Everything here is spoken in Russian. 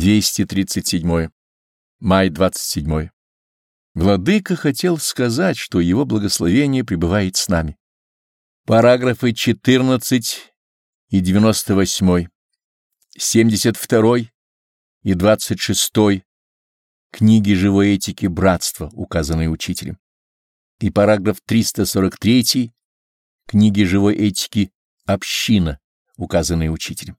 237. Май 27. Владыка хотел сказать, что его благословение пребывает с нами. Параграфы 14 и 98, 72 и 26 книги живой этики братства, указанные учителем, и параграф 343 книги живой этики община, указанные учителем.